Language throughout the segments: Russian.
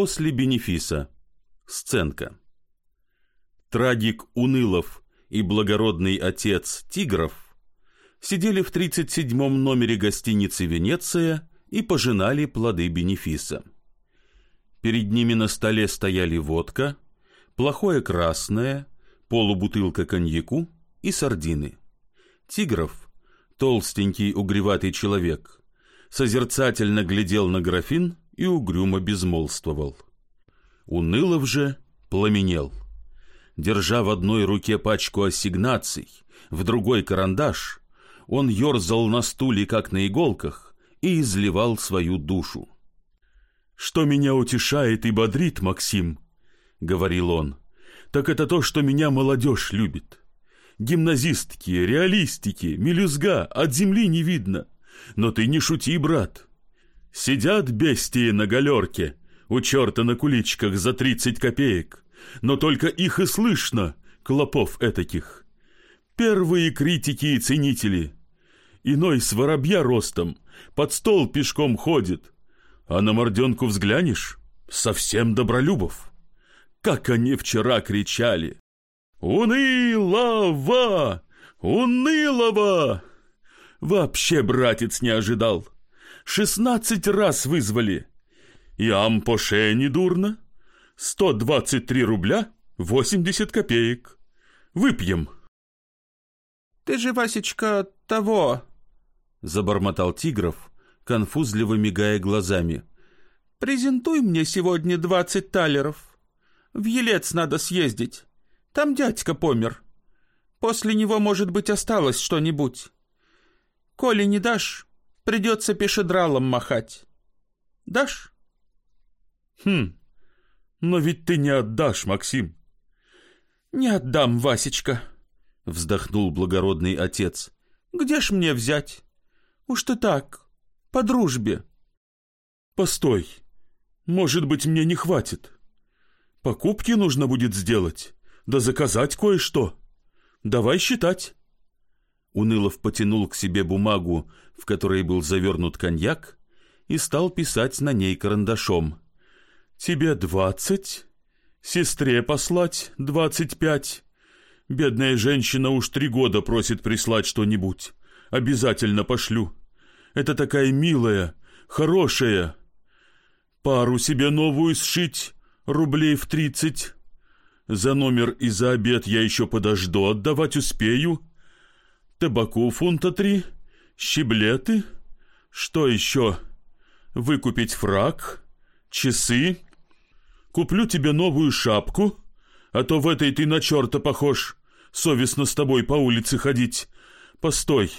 После бенефиса. Сценка. Трагик Унылов и благородный отец Тигров сидели в 37-м номере гостиницы «Венеция» и пожинали плоды бенефиса. Перед ними на столе стояли водка, плохое красное, полубутылка коньяку и сардины. Тигров, толстенький угреватый человек, созерцательно глядел на графин и угрюмо безмолвствовал. Унылов же пламенел. Держа в одной руке пачку ассигнаций, в другой карандаш, он ерзал на стуле, как на иголках, и изливал свою душу. «Что меня утешает и бодрит, Максим», — говорил он, — «так это то, что меня молодежь любит. Гимназистки, реалистики, мелюзга, от земли не видно. Но ты не шути, брат. Сидят бестии на галерке, у черта на куличках за тридцать копеек, но только их и слышно, клопов этаких. Первые критики и ценители. Иной с воробья ростом, под стол пешком ходит, а на морденку взглянешь — совсем добролюбов. Как они вчера кричали! «Унылова! Унылова!» Вообще, братец, не ожидал. Шестнадцать раз вызвали. И ампоше недурно. Сто двадцать три рубля восемьдесят копеек. Выпьем. Ты же, Васечка, того, забормотал Тигров, конфузливо мигая глазами. Презентуй мне сегодня двадцать талеров. В Елец надо съездить. Там дядька помер. После него, может быть, осталось что-нибудь. Коли не дашь, Придется пешедралом махать. Дашь? Хм, но ведь ты не отдашь, Максим. Не отдам, Васечка, вздохнул благородный отец. Где ж мне взять? Уж ты так, по дружбе. Постой, может быть, мне не хватит. Покупки нужно будет сделать, да заказать кое-что. Давай считать. Унылов потянул к себе бумагу, в которой был завернут коньяк, и стал писать на ней карандашом. «Тебе двадцать, сестре послать двадцать пять. Бедная женщина уж три года просит прислать что-нибудь. Обязательно пошлю. Это такая милая, хорошая. Пару себе новую сшить, рублей в тридцать. За номер и за обед я еще подожду, отдавать успею» табаку фунта три, щеблеты, что еще? Выкупить фраг, часы. Куплю тебе новую шапку, а то в этой ты на черта похож. Совестно с тобой по улице ходить. Постой,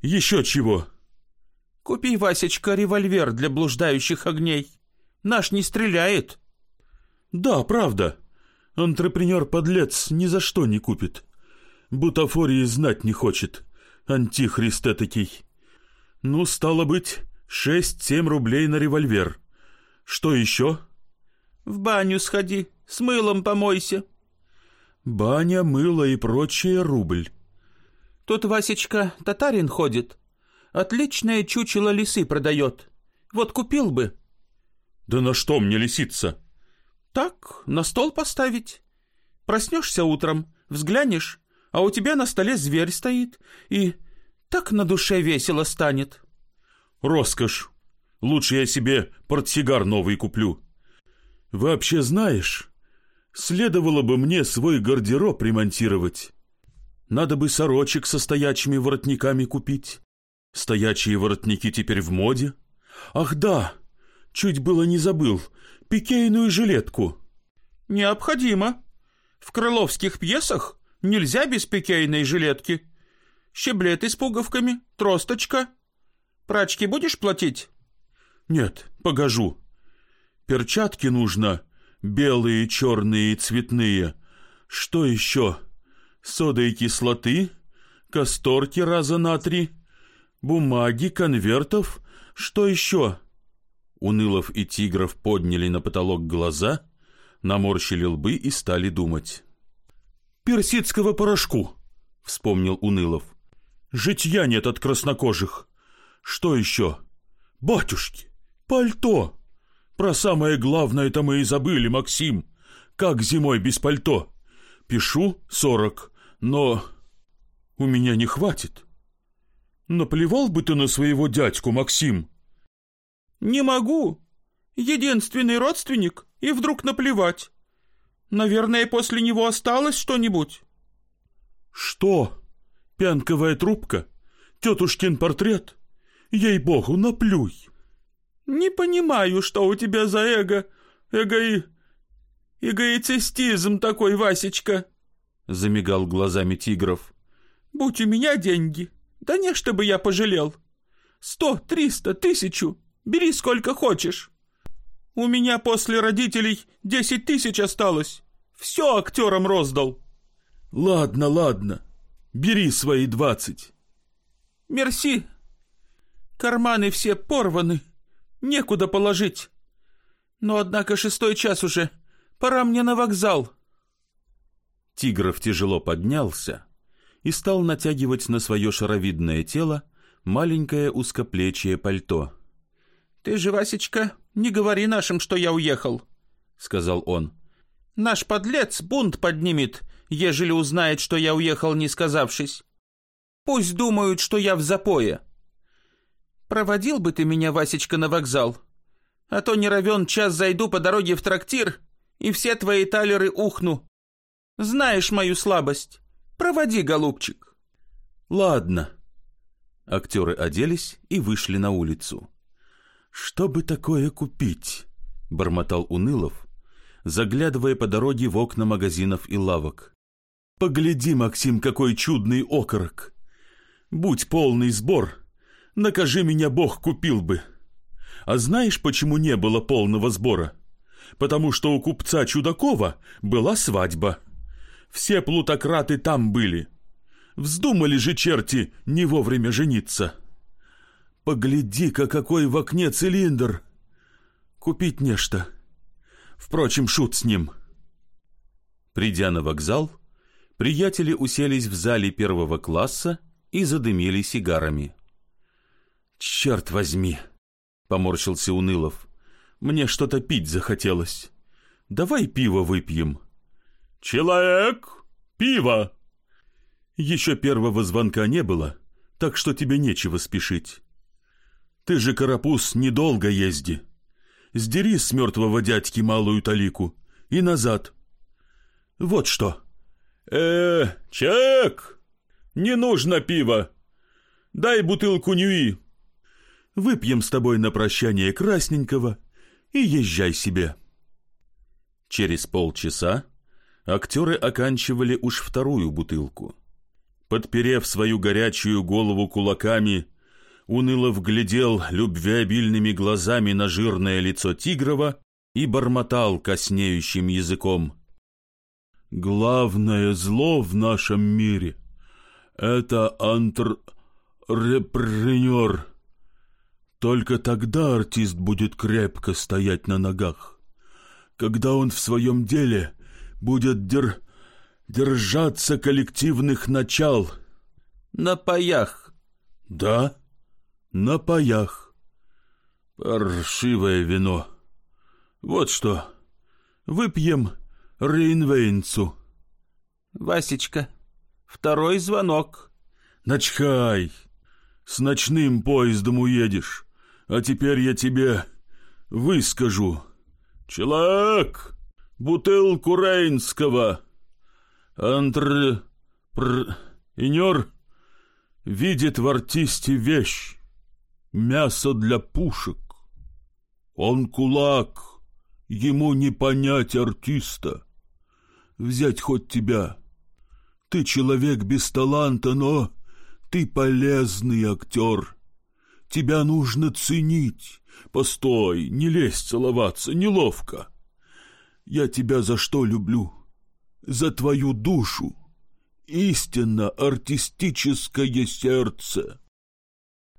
еще чего? Купи, Васечка, револьвер для блуждающих огней. Наш не стреляет. Да, правда. Антрепренер-подлец ни за что не купит. Бутафории знать не хочет. Антихрист этакий. Ну, стало быть, шесть-семь рублей на револьвер. Что еще? В баню сходи, с мылом помойся. Баня, мыло и прочее рубль. Тут, Васечка, татарин ходит. Отличное чучело лисы продает. Вот купил бы. Да на что мне лисица? Так, на стол поставить. Проснешься утром, взглянешь, а у тебя на столе зверь стоит, и так на душе весело станет. Роскошь. Лучше я себе портсигар новый куплю. Вообще знаешь, следовало бы мне свой гардероб ремонтировать. Надо бы сорочек со стоячими воротниками купить. Стоячие воротники теперь в моде. Ах да, чуть было не забыл, пикейную жилетку. Необходимо. В крыловских пьесах Нельзя без пикейной жилетки. Щеблеты с пуговками, тросточка. Прачки будешь платить? Нет, погожу. Перчатки нужно. Белые, черные цветные. Что еще? Сода и кислоты, касторки раза на три, бумаги, конвертов. Что еще? Унылов и Тигров подняли на потолок глаза, наморщили лбы и стали думать персидского порошку, — вспомнил Унылов. Житья нет от краснокожих. Что еще? Батюшки, пальто. Про самое главное-то мы и забыли, Максим. Как зимой без пальто? Пишу сорок, но у меня не хватит. Наплевал бы ты на своего дядьку, Максим. Не могу. Единственный родственник, и вдруг наплевать. Наверное, после него осталось что-нибудь. Что? Пянковая трубка? Тетушкин портрет? Ей-богу, наплюй. Не понимаю, что у тебя за эго... эгои... эгоицистизм такой, Васечка. Замигал глазами тигров. Будь у меня деньги, да не чтобы я пожалел. Сто, триста, тысячу, бери сколько хочешь. У меня после родителей десять тысяч осталось. Все актерам роздал. Ладно, ладно, бери свои двадцать. Мерси. Карманы все порваны, некуда положить. Но, однако, шестой час уже, пора мне на вокзал. Тигров тяжело поднялся и стал натягивать на свое шаровидное тело маленькое узкоплечье пальто. «Ты же, Васечка, не говори нашим, что я уехал», — сказал он. «Наш подлец бунт поднимет, ежели узнает, что я уехал, не сказавшись. Пусть думают, что я в запое. Проводил бы ты меня, Васечка, на вокзал, а то не равен час зайду по дороге в трактир, и все твои талеры ухну. Знаешь мою слабость. Проводи, голубчик». «Ладно». Актеры оделись и вышли на улицу. «Что бы такое купить?» — бормотал Унылов, заглядывая по дороге в окна магазинов и лавок. «Погляди, Максим, какой чудный окорок! Будь полный сбор, накажи меня Бог купил бы. А знаешь, почему не было полного сбора? Потому что у купца Чудакова была свадьба. Все плутократы там были. Вздумали же черти не вовремя жениться». Погляди-ка, какой в окне цилиндр! Купить нечто. Впрочем, шут с ним. Придя на вокзал, приятели уселись в зале первого класса и задымили сигарами. «Черт возьми!» — поморщился Унылов. «Мне что-то пить захотелось. Давай пиво выпьем». «Человек! Пиво!» Еще первого звонка не было, так что тебе нечего спешить. Ты же, карапуз, недолго езди. Сдери с мертвого дядьки малую талику и назад. Вот что. э чек! Не нужно пива. Дай бутылку нюи. Выпьем с тобой на прощание красненького и езжай себе. Через полчаса актеры оканчивали уж вторую бутылку. Подперев свою горячую голову кулаками, уныло вглядел любвеобильными глазами на жирное лицо Тигрова и бормотал коснеющим языком. «Главное зло в нашем мире — это антрепренер. Только тогда артист будет крепко стоять на ногах, когда он в своем деле будет дер... держаться коллективных начал». «На паях». «Да?» На паях. Паршивое вино. Вот что, выпьем Рейнвейнцу. Васечка, второй звонок. Начхай, с ночным поездом уедешь, а теперь я тебе выскажу. Человек, бутылку Рейнского. Антр... Пр... Инер видит в артисте вещь мясо для пушек. Он кулак, ему не понять артиста. Взять хоть тебя. Ты человек без таланта, но ты полезный актер. Тебя нужно ценить. Постой, не лезь целоваться, неловко. Я тебя за что люблю? За твою душу. Истинно артистическое сердце.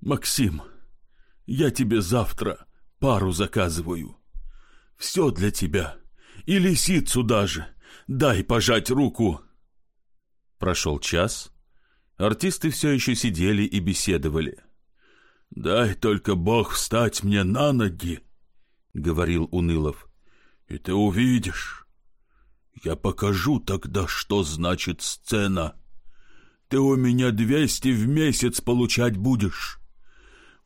Максим, я тебе завтра пару заказываю. Все для тебя. И лисицу даже. Дай пожать руку. Прошел час. Артисты все еще сидели и беседовали. Дай только Бог встать мне на ноги. говорил Унылов. И ты увидишь. Я покажу тогда, что значит сцена. Ты у меня двести в месяц получать будешь.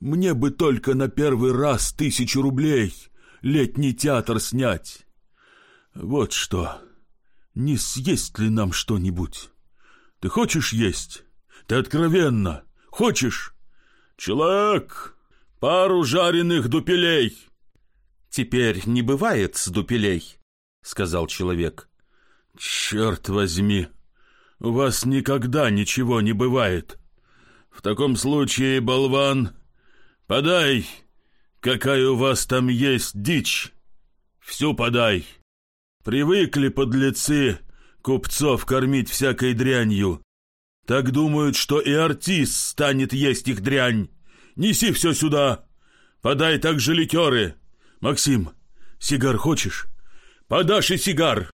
Мне бы только на первый раз тысячу рублей летний театр снять. Вот что, не съесть ли нам что-нибудь? Ты хочешь есть? Ты откровенно хочешь? Человек, пару жареных дупелей. Теперь не бывает с дупелей, сказал человек. Черт возьми, у вас никогда ничего не бывает. В таком случае, болван, подай, какая у вас там есть дичь. Всю подай. Привыкли подлецы купцов кормить всякой дрянью. Так думают, что и артист станет есть их дрянь. Неси все сюда. Подай также ликеры. Максим, сигар хочешь? Подашь и сигар.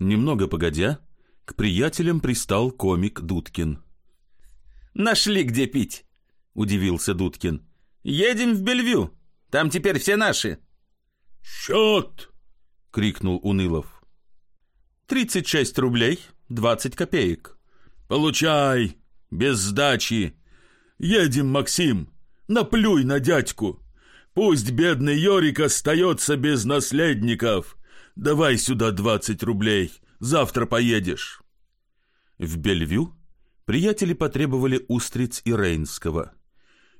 Немного погодя, к приятелям пристал комик Дудкин. «Нашли, где пить!» — удивился Дудкин. «Едем в Бельвю. Там теперь все наши». «Счет!» — крикнул Унылов. «Тридцать шесть рублей, двадцать копеек». «Получай, без сдачи. Едем, Максим, наплюй на дядьку. Пусть бедный Йорик остается без наследников. Давай сюда двадцать рублей, завтра поедешь». В Бельвю приятели потребовали устриц и Рейнского.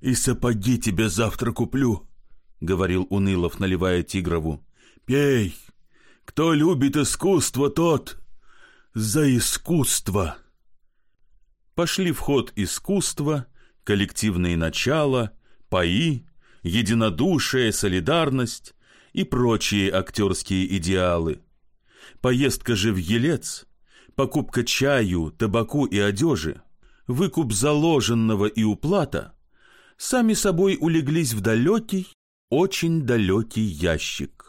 «И сапоги тебе завтра куплю», — говорил Унылов, наливая Тигрову. «Пей, кто любит искусство, тот за искусство. Пошли в ход искусство, коллективные начала, паи, единодушие, солидарность и прочие актерские идеалы. Поездка же в Елец, покупка чаю, табаку и одежи, выкуп заложенного и уплата сами собой улеглись в далекий, очень далекий ящик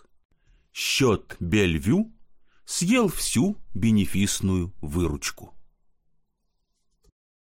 счет Бельвю съел всю бенефисную выручку.